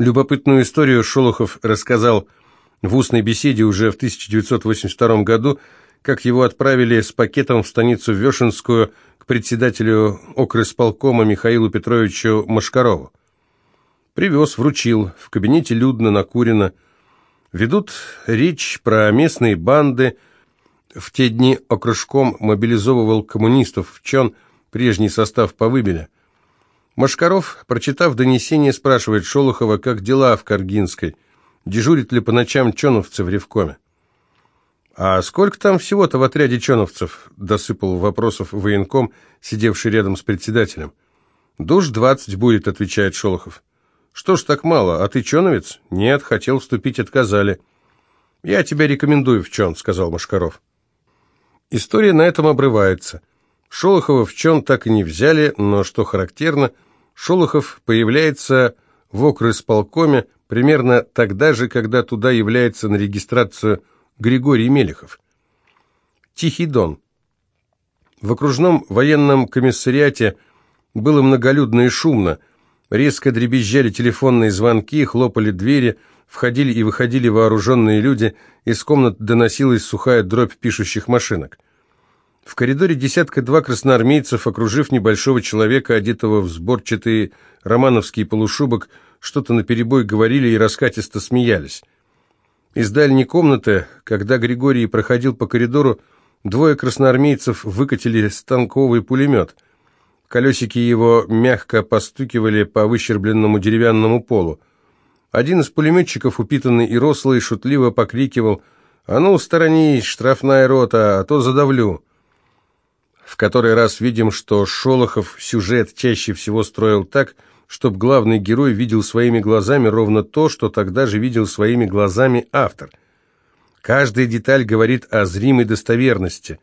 Любопытную историю Шолохов рассказал в устной беседе уже в 1982 году, как его отправили с пакетом в станицу Вешенскую к председателю окрысполкома Михаилу Петровичу Машкарову. Привез, вручил, в кабинете людно, накурено. Ведут речь про местные банды. В те дни окружком мобилизовывал коммунистов в Чон, прежний состав повыбили. Машкаров, прочитав донесение, спрашивает Шолохова, как дела в Каргинской, дежурит ли по ночам чоновцы в Ревкоме. «А сколько там всего-то в отряде чоновцев?» – досыпал вопросов военком, сидевший рядом с председателем. «Душ двадцать будет», – отвечает Шолохов. «Что ж так мало? А ты чоновец?» «Нет, хотел вступить, отказали». «Я тебя рекомендую в чон», – сказал Машкаров. История на этом обрывается. Шолохова в чон так и не взяли, но, что характерно, Шолохов появляется в окрысполкоме примерно тогда же, когда туда является на регистрацию Григорий Мелехов. Тихий Дон. В окружном военном комиссариате было многолюдно и шумно. Резко дребезжали телефонные звонки, хлопали двери, входили и выходили вооруженные люди, из комнат доносилась сухая дробь пишущих машинок. В коридоре десятка-два красноармейцев, окружив небольшого человека, одетого в сборчатый романовский полушубок, что-то наперебой говорили и раскатисто смеялись. Из дальней комнаты, когда Григорий проходил по коридору, двое красноармейцев выкатили станковый пулемет. Колесики его мягко постукивали по выщербленному деревянному полу. Один из пулеметчиков, упитанный и рослый, шутливо покрикивал «А ну, сторонись, штрафная рота, а то задавлю!» В который раз видим, что Шолохов сюжет чаще всего строил так, чтобы главный герой видел своими глазами ровно то, что тогда же видел своими глазами автор. Каждая деталь говорит о зримой достоверности.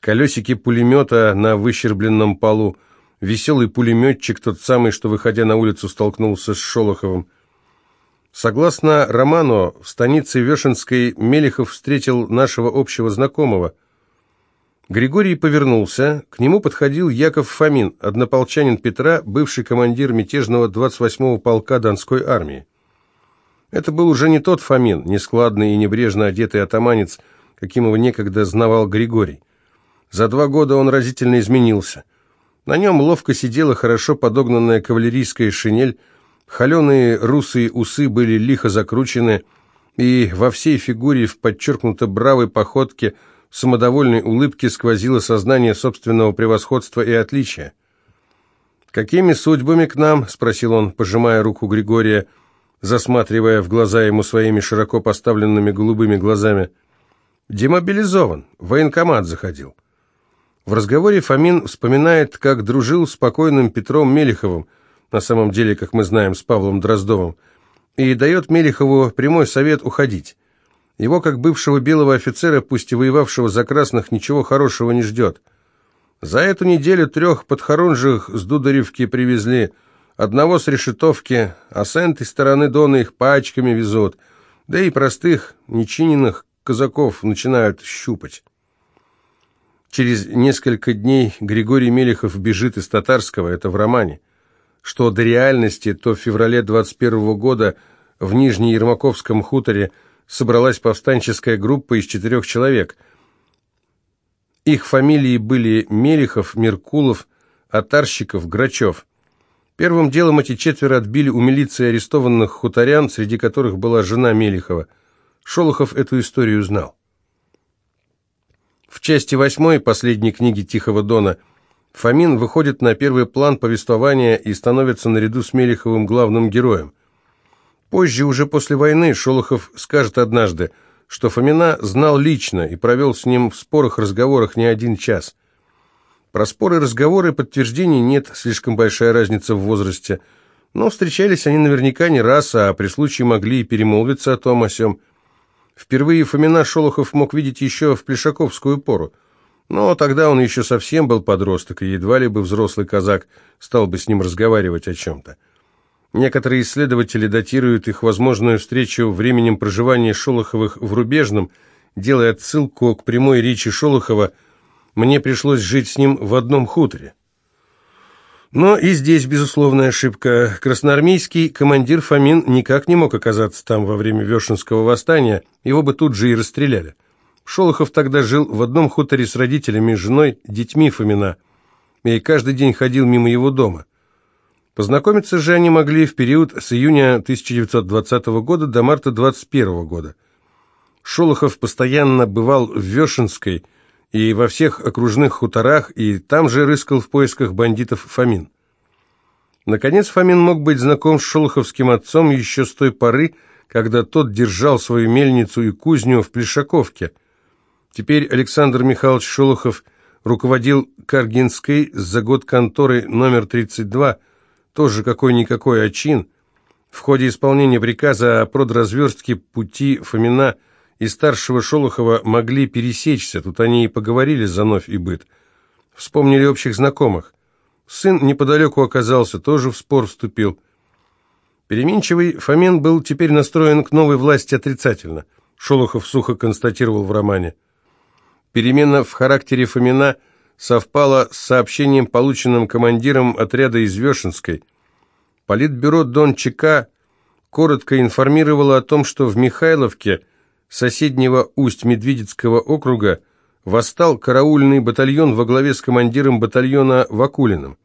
Колесики пулемета на выщербленном полу, веселый пулеметчик, тот самый, что, выходя на улицу, столкнулся с Шолоховым. Согласно роману, в станице Вешенской Мелехов встретил нашего общего знакомого – Григорий повернулся. К нему подходил Яков Фомин, однополчанин Петра, бывший командир мятежного 28-го полка Донской армии. Это был уже не тот Фомин, нескладный и небрежно одетый атаманец, каким его некогда знавал Григорий. За два года он разительно изменился. На нем ловко сидела хорошо подогнанная кавалерийская шинель, холеные русые усы были лихо закручены, и во всей фигуре в подчеркнуто бравой походке – самодовольной улыбке сквозило сознание собственного превосходства и отличия. «Какими судьбами к нам?» – спросил он, пожимая руку Григория, засматривая в глаза ему своими широко поставленными голубыми глазами. «Демобилизован, военкомат заходил». В разговоре Фомин вспоминает, как дружил с покойным Петром Мелеховым, на самом деле, как мы знаем, с Павлом Дроздовым, и дает Мелехову прямой совет уходить. Его, как бывшего белого офицера, пусть и воевавшего за красных, ничего хорошего не ждет. За эту неделю трех подхорунжих с Дударевки привезли, одного с решетовки, а с этой стороны Дона их пачками везут, да и простых, нечиненных казаков начинают щупать. Через несколько дней Григорий Мелехов бежит из Татарского, это в романе. Что до реальности, то в феврале 21 года в Нижнеермаковском хуторе собралась повстанческая группа из четырех человек. Их фамилии были Мелехов, Меркулов, Атарщиков, Грачев. Первым делом эти четверо отбили у милиции арестованных хуторян, среди которых была жена Мелехова. Шолохов эту историю знал. В части восьмой последней книги «Тихого дона» Фомин выходит на первый план повествования и становится наряду с Мелеховым главным героем. Позже, уже после войны, Шолохов скажет однажды, что Фомина знал лично и провел с ним в спорах-разговорах не один час. Про споры разговоры подтверждений нет, слишком большая разница в возрасте, но встречались они наверняка не раз, а при случае могли и перемолвиться о том о сём. Впервые Фомина Шолохов мог видеть еще в Плешаковскую пору, но тогда он еще совсем был подросток, и едва ли бы взрослый казак стал бы с ним разговаривать о чем-то. Некоторые исследователи датируют их возможную встречу временем проживания Шолоховых в Рубежном, делая отсылку к прямой речи Шолохова «Мне пришлось жить с ним в одном хуторе». Но и здесь, безусловная ошибка. Красноармейский командир Фомин никак не мог оказаться там во время Вешенского восстания, его бы тут же и расстреляли. Шолохов тогда жил в одном хуторе с родителями, женой, детьми Фомина, и каждый день ходил мимо его дома. Познакомиться же они могли в период с июня 1920 года до марта 1921 года. Шолохов постоянно бывал в Вешенской и во всех окружных хуторах, и там же рыскал в поисках бандитов Фомин. Наконец Фомин мог быть знаком с шолоховским отцом еще с той поры, когда тот держал свою мельницу и кузню в Плешаковке. Теперь Александр Михайлович Шолохов руководил Каргинской за год конторы номер 32, тоже какой-никакой очин. В ходе исполнения приказа о продразверстке пути Фомина – и старшего Шолохова могли пересечься, тут они и поговорили за новь и быт. Вспомнили общих знакомых. Сын неподалеку оказался, тоже в спор вступил. Переменчивый Фомен был теперь настроен к новой власти отрицательно. Шолохов сухо констатировал в романе. Перемена в характере Фомина совпала с сообщением, полученным командиром отряда из Вешенской. Политбюро Дон ЧК коротко информировало о том, что в Михайловке – соседнего Усть-Медведицкого округа восстал караульный батальон во главе с командиром батальона Вакулиным.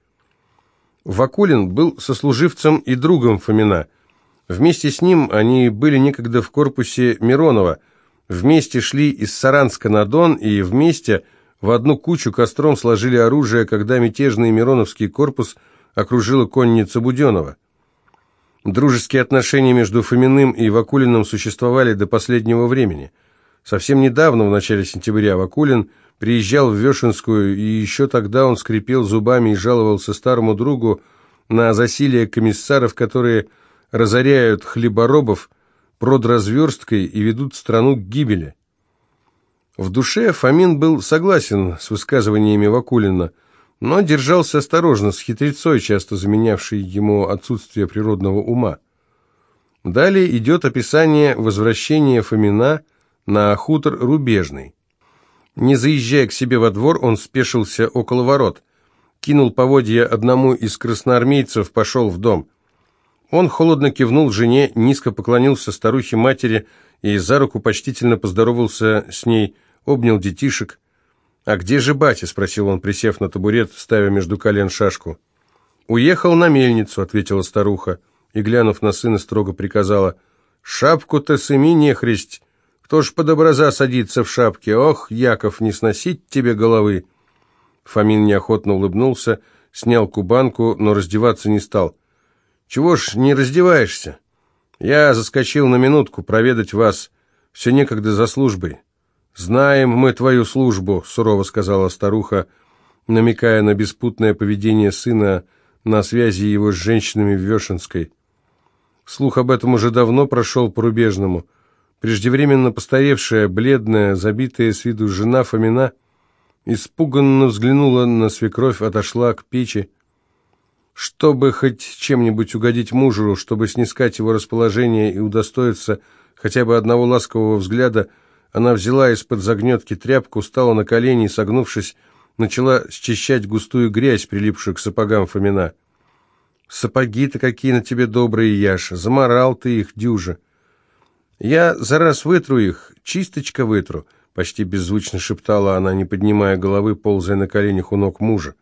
Вакулин был сослуживцем и другом Фомина. Вместе с ним они были некогда в корпусе Миронова, вместе шли из Саранска на Дон и вместе в одну кучу костром сложили оружие, когда мятежный Мироновский корпус окружила конница Буденова. Дружеские отношения между Фоминым и Вакулиным существовали до последнего времени. Совсем недавно, в начале сентября, Вакулин приезжал в Вешенскую, и еще тогда он скрипел зубами и жаловался старому другу на засилие комиссаров, которые разоряют хлеборобов продразверсткой и ведут страну к гибели. В душе Фомин был согласен с высказываниями Вакулина – но держался осторожно, с хитрецой, часто заменявшей ему отсутствие природного ума. Далее идет описание возвращения Фомина на хутор Рубежный. Не заезжая к себе во двор, он спешился около ворот, кинул поводья одному из красноармейцев, пошел в дом. Он холодно кивнул жене, низко поклонился старухе-матери и за руку почтительно поздоровался с ней, обнял детишек, «А где же батя?» – спросил он, присев на табурет, ставя между колен шашку. «Уехал на мельницу», – ответила старуха, и, глянув на сына, строго приказала. «Шапку-то сыми нехресть! Кто ж под образа садится в шапке? Ох, Яков, не сносить тебе головы!» Фомин неохотно улыбнулся, снял кубанку, но раздеваться не стал. «Чего ж не раздеваешься? Я заскочил на минутку проведать вас. Все некогда за службой. «Знаем мы твою службу», — сурово сказала старуха, намекая на беспутное поведение сына на связи его с женщинами в Вешенской. Слух об этом уже давно прошел по рубежному. Преждевременно постаревшая, бледная, забитая с виду жена Фомина испуганно взглянула на свекровь, отошла к печи. Чтобы хоть чем-нибудь угодить мужу, чтобы снискать его расположение и удостоиться хотя бы одного ласкового взгляда — она взяла из-под загнетки тряпку, стала на колени и, согнувшись, начала счищать густую грязь, прилипшую к сапогам Фомина. «Сапоги-то какие на тебе добрые, Яша! Заморал ты их, дюжа!» «Я за раз вытру их, чисточка вытру», — почти беззвучно шептала она, не поднимая головы, ползая на коленях у ног мужа.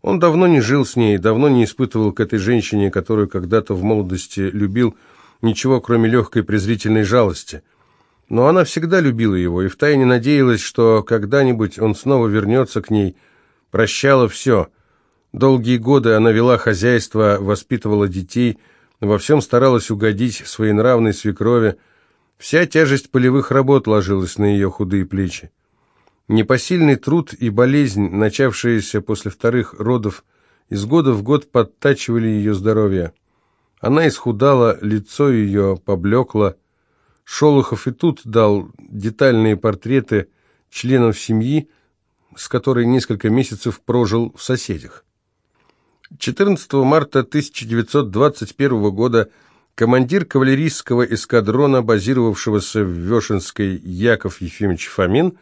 Он давно не жил с ней, давно не испытывал к этой женщине, которую когда-то в молодости любил, ничего, кроме легкой презрительной жалости. Но она всегда любила его и втайне надеялась, что когда-нибудь он снова вернется к ней, прощала все. Долгие годы она вела хозяйство, воспитывала детей, во всем старалась угодить своей свекрови. Вся тяжесть полевых работ ложилась на ее худые плечи. Непосильный труд и болезнь, начавшиеся после вторых родов, из года в год подтачивали ее здоровье. Она исхудала, лицо ее поблекло, Шолохов и тут дал детальные портреты членов семьи, с которой несколько месяцев прожил в соседях. 14 марта 1921 года командир кавалерийского эскадрона, базировавшегося в Вешенской Яков Ефимович Фомин,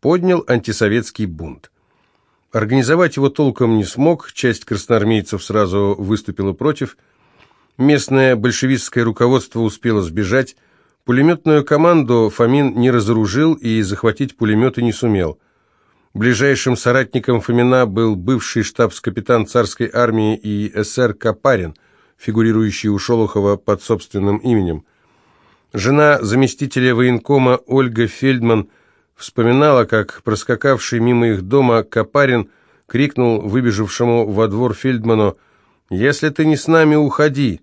поднял антисоветский бунт. Организовать его толком не смог, часть красноармейцев сразу выступила против. Местное большевистское руководство успело сбежать. Пулеметную команду Фомин не разоружил и захватить пулеметы не сумел. Ближайшим соратником Фомина был бывший штабс-капитан царской армии и СР Капарин, фигурирующий у Шолохова под собственным именем. Жена заместителя военкома Ольга Фельдман вспоминала, как проскакавший мимо их дома Капарин крикнул выбежавшему во двор Фельдману «Если ты не с нами, уходи!»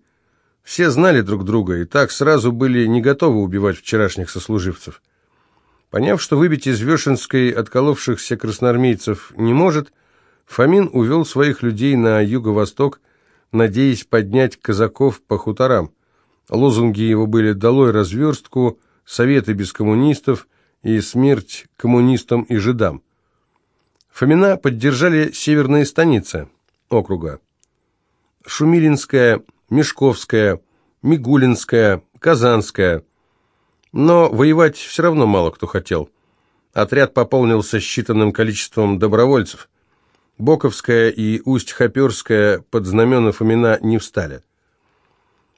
Все знали друг друга и так сразу были не готовы убивать вчерашних сослуживцев. Поняв, что выбить из Вешенской отколовшихся красноармейцев не может, Фомин увел своих людей на юго-восток, надеясь поднять казаков по хуторам. Лозунги его были «Долой разверстку», «Советы без коммунистов» и «Смерть коммунистам и жидам». Фомина поддержали северные станицы округа. Шумилинская, Мешковская, Мигулинская, Казанская. Но воевать все равно мало кто хотел. Отряд пополнился считанным количеством добровольцев. Боковская и Усть-Хоперская под знамена Фомина не встали.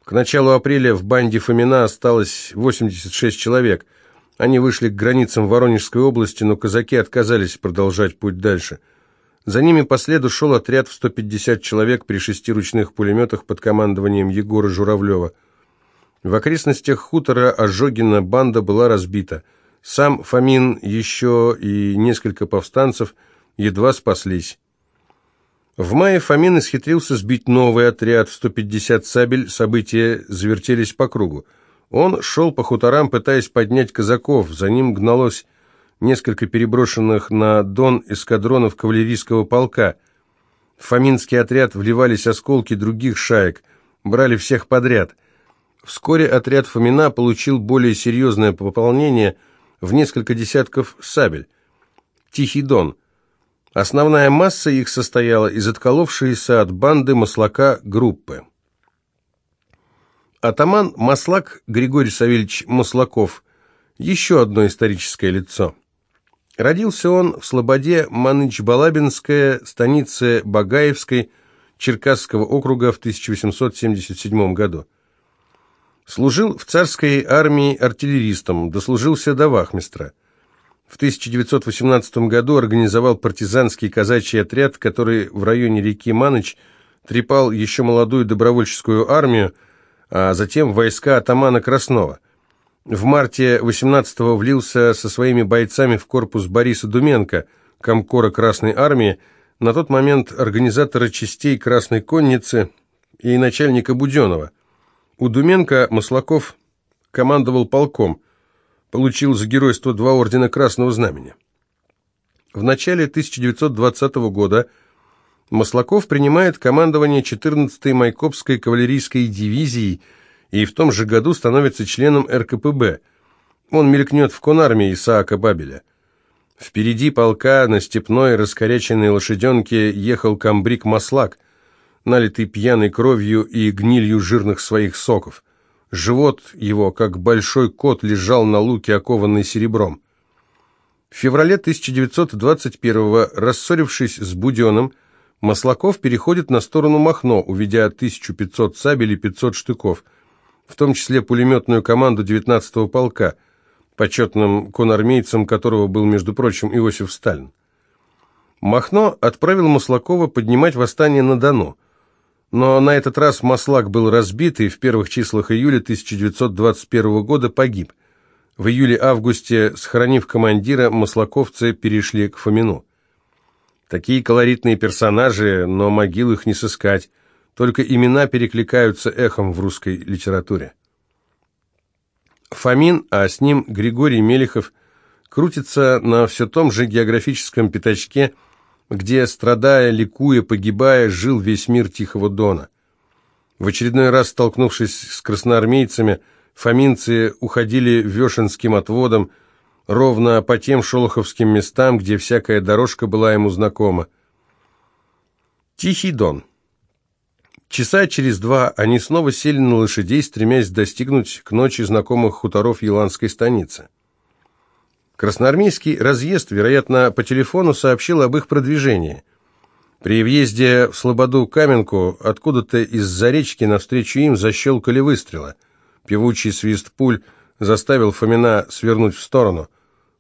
К началу апреля в банде Фомина осталось 86 человек. Они вышли к границам Воронежской области, но казаки отказались продолжать путь дальше. За ними по следу шел отряд в 150 человек при шести ручных пулеметах под командованием Егора Журавлева. В окрестностях хутора Ожогина банда была разбита. Сам Фомин, еще и несколько повстанцев едва спаслись. В мае Фомин исхитрился сбить новый отряд в 150 сабель, события завертелись по кругу. Он шел по хуторам, пытаясь поднять казаков, за ним гналось несколько переброшенных на Дон эскадронов кавалерийского полка. В Фоминский отряд вливались осколки других шаек, брали всех подряд. Вскоре отряд Фомина получил более серьезное пополнение в несколько десятков сабель. Тихий Дон – Основная масса их состояла из отколовшейся от банды Маслака группы. Атаман Маслак Григорий Савельевич Маслаков – еще одно историческое лицо. Родился он в Слободе Маныч-Балабинская, станице Багаевской, Черкасского округа в 1877 году. Служил в царской армии артиллеристом, дослужился до вахмистра – в 1918 году организовал партизанский казачий отряд, который в районе реки Маныч трепал еще молодую добровольческую армию, а затем войска атамана Краснова. В марте 18-го влился со своими бойцами в корпус Бориса Думенко, комкора Красной армии, на тот момент организатора частей Красной конницы и начальника Буденова. У Думенко Маслаков командовал полком – получил за геройство два ордена Красного Знамени. В начале 1920 года Маслаков принимает командование 14-й Майкопской кавалерийской дивизии и в том же году становится членом РКПБ. Он мелькнет в конармии Исаака Бабеля. Впереди полка на степной раскоряченной лошаденке ехал комбриг Маслак, налитый пьяной кровью и гнилью жирных своих соков. Живот его, как большой кот, лежал на луке, окованный серебром. В феврале 1921-го, рассорившись с Буденным, Маслаков переходит на сторону Махно, уведя 1500 сабель и 500 штыков, в том числе пулеметную команду 19-го полка, почетным конармейцем которого был, между прочим, Иосиф Сталин. Махно отправил Маслакова поднимать восстание на Дону. Но на этот раз Маслак был разбит и в первых числах июля 1921 года погиб. В июле-августе, сохранив командира, маслаковцы перешли к Фомину. Такие колоритные персонажи, но могил их не сыскать. Только имена перекликаются эхом в русской литературе. Фомин, а с ним Григорий Мелехов, крутится на все том же географическом пятачке – где, страдая, ликуя, погибая, жил весь мир Тихого Дона. В очередной раз, столкнувшись с красноармейцами, фоминцы уходили Вешенским отводом, ровно по тем шолоховским местам, где всякая дорожка была ему знакома. Тихий Дон. Часа через два они снова сели на лошадей, стремясь достигнуть к ночи знакомых хуторов Еланской станицы. Красноармейский разъезд, вероятно, по телефону сообщил об их продвижении. При въезде в Слободу-Каменку откуда-то из-за речки навстречу им защелкали выстрелы. Певучий свист пуль заставил Фомина свернуть в сторону.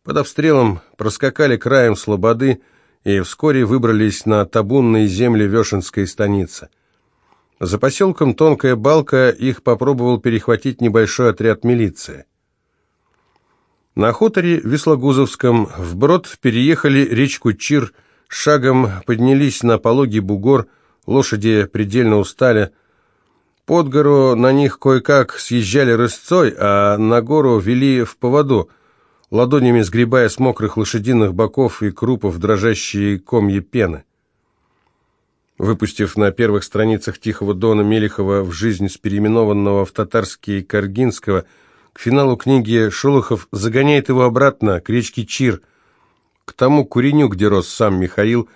Под обстрелом проскакали краем Слободы и вскоре выбрались на табунные земли Вешенской станицы. За поселком Тонкая Балка их попробовал перехватить небольшой отряд милиции. На хуторе Веслогузовском вброд переехали речку Чир, шагом поднялись на пологий бугор, лошади предельно устали. Под гору на них кое-как съезжали рысцой, а на гору вели в поводу, ладонями сгребая с мокрых лошадиных боков и крупов дрожащие комья пены. Выпустив на первых страницах Тихого Дона Мелехова в жизнь с переименованного в татарский Каргинского, к финалу книги Шолохов загоняет его обратно к речке Чир, к тому куреню, где рос сам Михаил,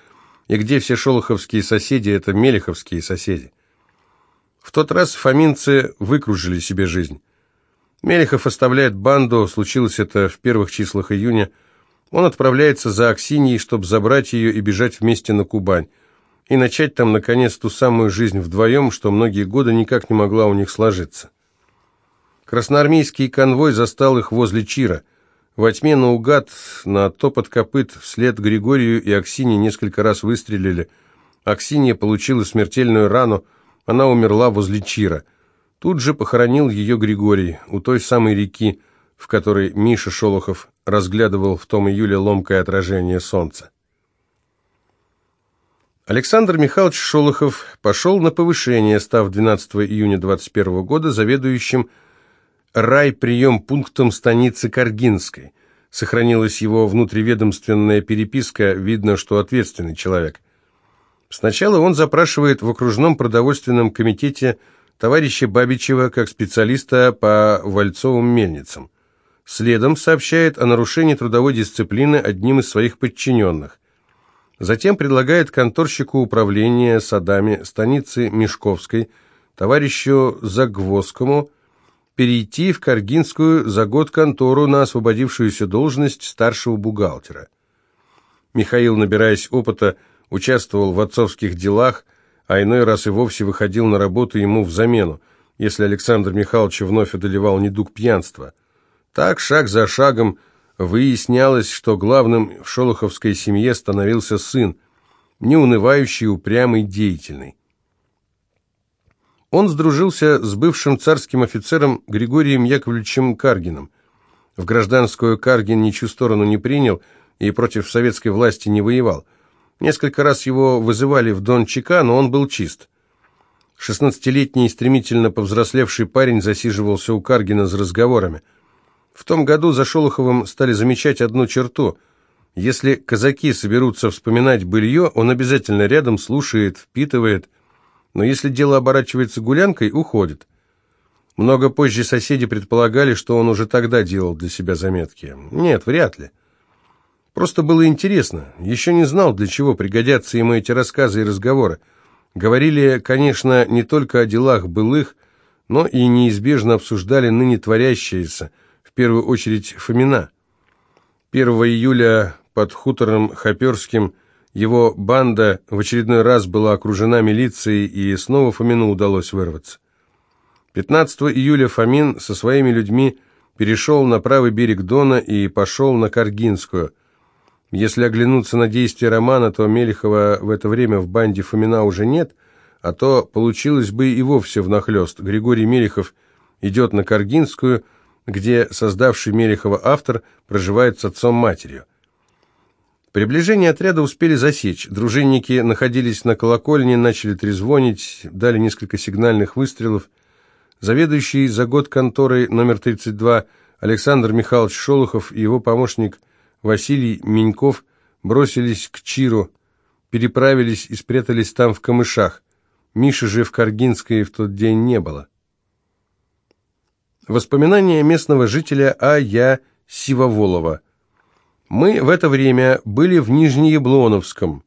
и где все шолоховские соседи – это мелеховские соседи. В тот раз фоминцы выкружили себе жизнь. Мелехов оставляет банду, случилось это в первых числах июня. Он отправляется за Аксиньей, чтобы забрать ее и бежать вместе на Кубань и начать там, наконец, ту самую жизнь вдвоем, что многие годы никак не могла у них сложиться. Красноармейский конвой застал их возле Чира. Во тьме наугад на топот копыт вслед Григорию и Аксине несколько раз выстрелили. Аксинья получила смертельную рану, она умерла возле Чира. Тут же похоронил ее Григорий, у той самой реки, в которой Миша Шолохов разглядывал в том июле ломкое отражение солнца. Александр Михайлович Шолохов пошел на повышение, став 12 июня 21 года заведующим райприем пунктом станицы Каргинской. Сохранилась его внутриведомственная переписка, видно, что ответственный человек. Сначала он запрашивает в окружном продовольственном комитете товарища Бабичева как специалиста по вальцовым мельницам. Следом сообщает о нарушении трудовой дисциплины одним из своих подчиненных. Затем предлагает конторщику управления садами станицы Мешковской, товарищу Загвоздскому, перейти в Каргинскую за год контору на освободившуюся должность старшего бухгалтера. Михаил, набираясь опыта, участвовал в отцовских делах, а иной раз и вовсе выходил на работу ему в замену, если Александр Михайлович вновь одолевал недуг пьянства. Так, шаг за шагом, Выяснялось, что главным в шолоховской семье становился сын, неунывающий, упрямый, деятельный. Он сдружился с бывшим царским офицером Григорием Яковлевичем Каргином. В гражданскую Каргин ничью сторону не принял и против советской власти не воевал. Несколько раз его вызывали в Дон Чика, но он был чист. Шестнадцатилетний стремительно повзрослевший парень засиживался у Каргина с разговорами – в том году за Шолоховым стали замечать одну черту. Если казаки соберутся вспоминать былье, он обязательно рядом слушает, впитывает, но если дело оборачивается гулянкой, уходит. Много позже соседи предполагали, что он уже тогда делал для себя заметки. Нет, вряд ли. Просто было интересно. Еще не знал, для чего пригодятся ему эти рассказы и разговоры. Говорили, конечно, не только о делах былых, но и неизбежно обсуждали ныне творящееся, в первую очередь Фомина. 1 июля под хутором Хоперским его банда в очередной раз была окружена милицией, и снова Фомину удалось вырваться. 15 июля Фомин со своими людьми перешел на правый берег Дона и пошел на Каргинскую. Если оглянуться на действия Романа, то Мелехова в это время в банде Фомина уже нет, а то получилось бы и вовсе внахлёст. Григорий Мелехов идет на Каргинскую, где создавший Мелехова автор проживает с отцом-матерью. Приближение отряда успели засечь. Дружинники находились на колокольне, начали трезвонить, дали несколько сигнальных выстрелов. Заведующий за год конторой номер 32 Александр Михайлович Шолохов и его помощник Василий Меньков бросились к Чиру, переправились и спрятались там в камышах. Миши же в Каргинской в тот день не было. Воспоминания местного жителя А.Я. Сивоволова. Мы в это время были в Нижнеяблоновском.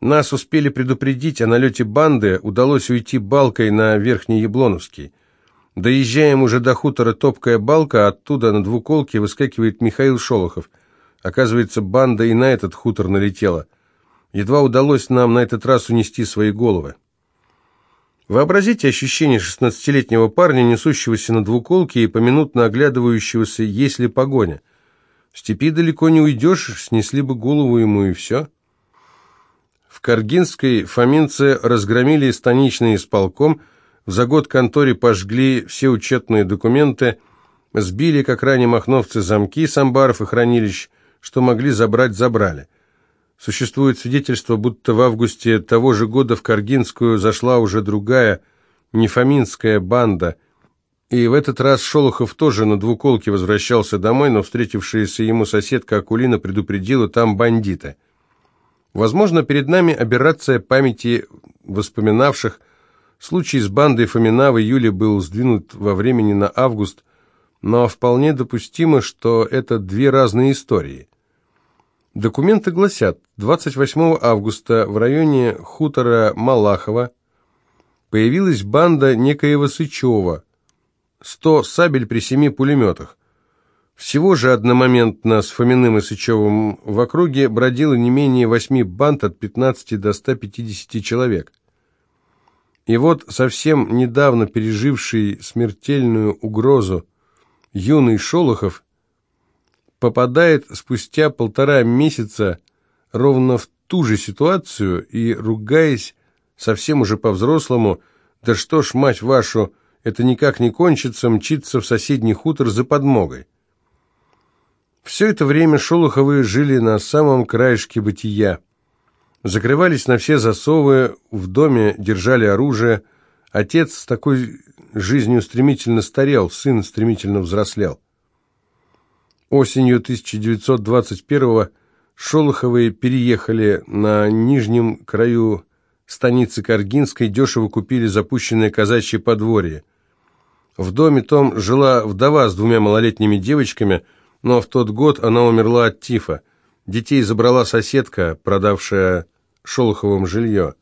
Нас успели предупредить о налете банды, удалось уйти балкой на Верхний Яблоновский. Доезжаем уже до хутора Топкая балка, оттуда на двуколке выскакивает Михаил Шолохов. Оказывается, банда и на этот хутор налетела. Едва удалось нам на этот раз унести свои головы. Вообразите ощущение шестнадцатилетнего парня, несущегося на двуколке и поминутно оглядывающегося, есть ли погоня. В степи далеко не уйдешь, снесли бы голову ему и все. В Каргинской фоминцы разгромили станичный исполком, за год конторе пожгли все учетные документы, сбили, как ранее махновцы, замки с амбаров и хранилищ, что могли забрать, забрали. Существует свидетельство, будто в августе того же года в Каргинскую зашла уже другая, нефоминская банда, и в этот раз Шолохов тоже на двуколке возвращался домой, но встретившаяся ему соседка Акулина предупредила, там бандиты. Возможно, перед нами аберрация памяти воспоминавших, случай с бандой Фомина в июле был сдвинут во времени на август, но вполне допустимо, что это две разные истории. Документы гласят, 28 августа в районе хутора Малахова появилась банда некоего Сычева, 100 сабель при семи пулеметах. Всего же одномоментно с Фоминым и Сычевым в округе бродило не менее восьми банд от 15 до 150 человек. И вот совсем недавно переживший смертельную угрозу юный Шолохов попадает спустя полтора месяца ровно в ту же ситуацию и, ругаясь совсем уже по-взрослому, «Да что ж, мать вашу, это никак не кончится, мчится в соседний хутор за подмогой». Все это время Шолоховы жили на самом краешке бытия. Закрывались на все засовы, в доме держали оружие. Отец с такой жизнью стремительно старел, сын стремительно взрослел. Осенью 1921-го Шолоховы переехали на нижнем краю станицы Каргинской, дешево купили запущенное казачье подворье. В доме том жила вдова с двумя малолетними девочками, но в тот год она умерла от тифа. Детей забрала соседка, продавшая Шолоховым жилье.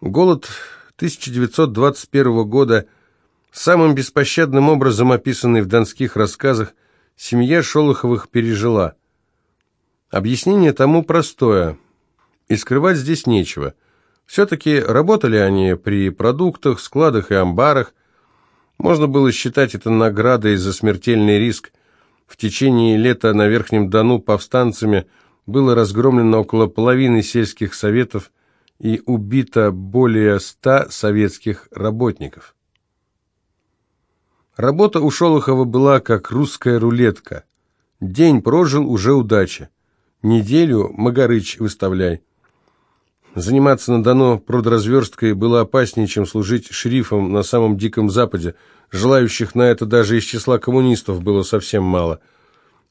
Голод 1921 года, самым беспощадным образом описанный в донских рассказах, семья Шолоховых пережила. Объяснение тому простое, и скрывать здесь нечего. Все-таки работали они при продуктах, складах и амбарах. Можно было считать это наградой за смертельный риск. В течение лета на Верхнем Дону повстанцами было разгромлено около половины сельских советов и убито более ста советских работников. Работа у Шолохова была как русская рулетка. День прожил, уже удача. Неделю Магарыч выставляй. Заниматься на Дону продразверсткой было опаснее, чем служить шерифом на самом Диком Западе. Желающих на это даже из числа коммунистов было совсем мало.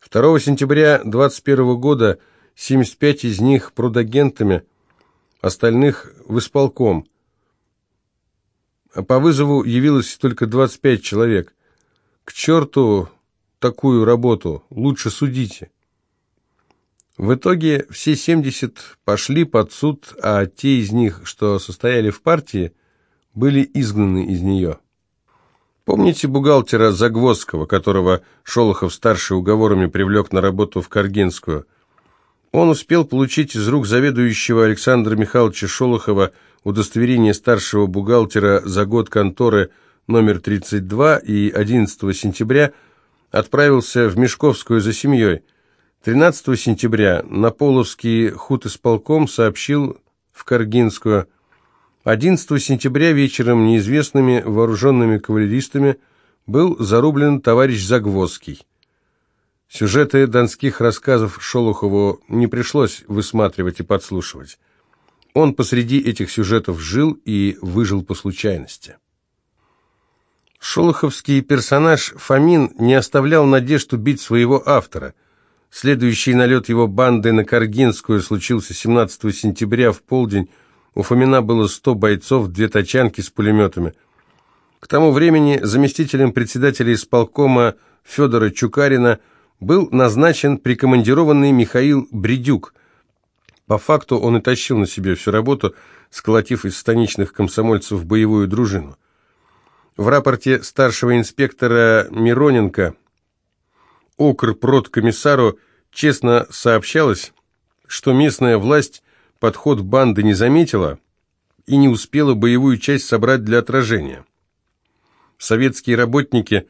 2 сентября 21 года 75 из них продагентами, остальных в исполком. По вызову явилось только 25 человек. К черту такую работу, лучше судите. В итоге все 70 пошли под суд, а те из них, что состояли в партии, были изгнаны из нее. Помните бухгалтера Загвоздского, которого Шолохов-старший уговорами привлек на работу в Каргинскую? Он успел получить из рук заведующего Александра Михайловича Шолохова удостоверение старшего бухгалтера за год конторы номер 32 и 11 сентября отправился в Мешковскую за семьей. 13 сентября на Половский худ исполком сообщил в Каргинскую. 11 сентября вечером неизвестными вооруженными кавалеристами был зарублен товарищ Загвоздский. Сюжеты донских рассказов Шолохову не пришлось высматривать и подслушивать. Он посреди этих сюжетов жил и выжил по случайности. Шолоховский персонаж Фомин не оставлял надежд убить своего автора. Следующий налет его банды на Каргинскую случился 17 сентября в полдень. У Фомина было 100 бойцов, две тачанки с пулеметами. К тому времени заместителем председателя исполкома Федора Чукарина был назначен прикомандированный Михаил Бредюк. По факту он и тащил на себе всю работу, сколотив из станичных комсомольцев боевую дружину. В рапорте старшего инспектора Мироненко окр комиссару честно сообщалось, что местная власть подход банды не заметила и не успела боевую часть собрать для отражения. Советские работники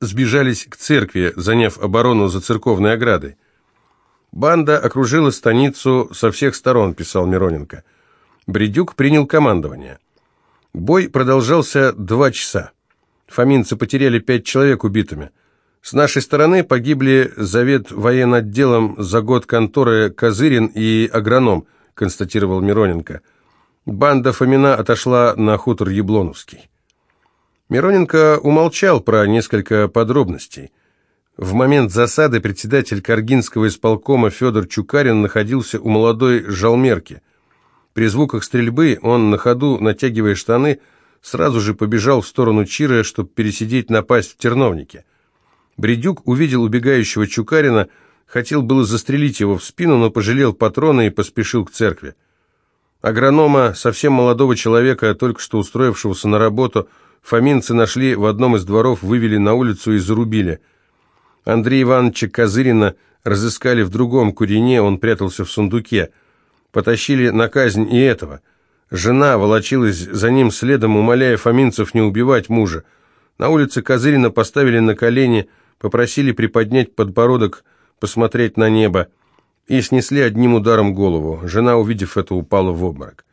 сбежались к церкви, заняв оборону за церковной оградой. «Банда окружила станицу со всех сторон», – писал Мироненко. Бредюк принял командование. Бой продолжался два часа. Фоминцы потеряли пять человек убитыми. С нашей стороны погибли завет военотделом за год конторы Козырин и агроном, констатировал Мироненко. Банда Фомина отошла на хутор Яблоновский. Мироненко умолчал про несколько подробностей. В момент засады председатель Каргинского исполкома Федор Чукарин находился у молодой жалмерки. При звуках стрельбы он на ходу, натягивая штаны, сразу же побежал в сторону Чира, чтобы пересидеть напасть в терновнике. Бредюк увидел убегающего Чукарина, хотел было застрелить его в спину, но пожалел патрона и поспешил к церкви. Агронома, совсем молодого человека, только что устроившегося на работу, фоминцы нашли в одном из дворов, вывели на улицу и зарубили. Андрея Ивановича Козырина разыскали в другом курине, он прятался в сундуке. Потащили на казнь и этого – Жена волочилась за ним следом, умоляя фоминцев не убивать мужа. На улице Козырина поставили на колени, попросили приподнять подбородок, посмотреть на небо, и снесли одним ударом голову. Жена, увидев это, упала в обморок.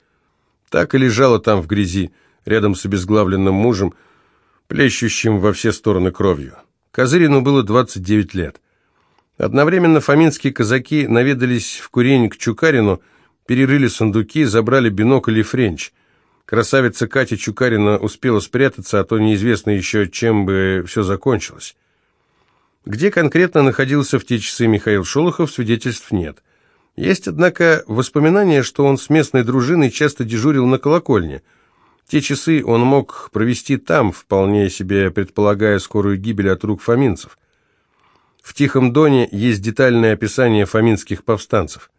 Так и лежала там в грязи, рядом с обезглавленным мужем, плещущим во все стороны кровью. Козырину было 29 лет. Одновременно фоминские казаки наведались в курень к Чукарину, перерыли сундуки, забрали бинокль и френч. Красавица Катя Чукарина успела спрятаться, а то неизвестно еще, чем бы все закончилось. Где конкретно находился в те часы Михаил Шолохов, свидетельств нет. Есть, однако, воспоминания, что он с местной дружиной часто дежурил на колокольне. Те часы он мог провести там, вполне себе предполагая скорую гибель от рук фоминцев. В Тихом Доне есть детальное описание фоминских повстанцев.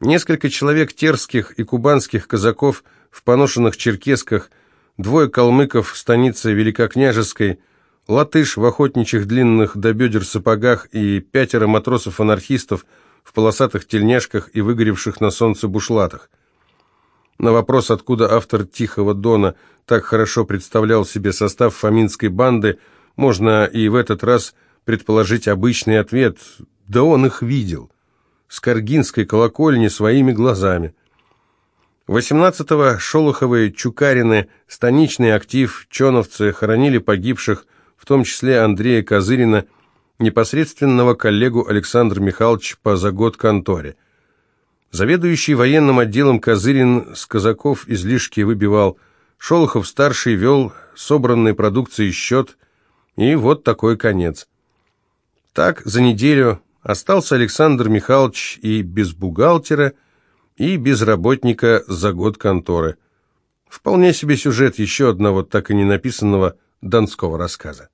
Несколько человек терских и кубанских казаков в поношенных черкесках, двое калмыков в станице Великокняжеской, латыш в охотничьих длинных до бедер сапогах и пятеро матросов-анархистов в полосатых тельняшках и выгоревших на солнце бушлатах. На вопрос, откуда автор «Тихого дона» так хорошо представлял себе состав фоминской банды, можно и в этот раз предположить обычный ответ «да он их видел» с Каргинской колокольни своими глазами. 18-го Шолоховы, Чукарины, станичный актив, чоновцы хоронили погибших, в том числе Андрея Козырина, непосредственного коллегу Александра Михайловича по загод конторе. Заведующий военным отделом Козырин с казаков излишки выбивал, Шолохов-старший вел собранной продукции счет, и вот такой конец. Так, за неделю Остался Александр Михайлович и без бухгалтера, и без работника за год конторы. Вполне себе сюжет еще одного так и не написанного донского рассказа.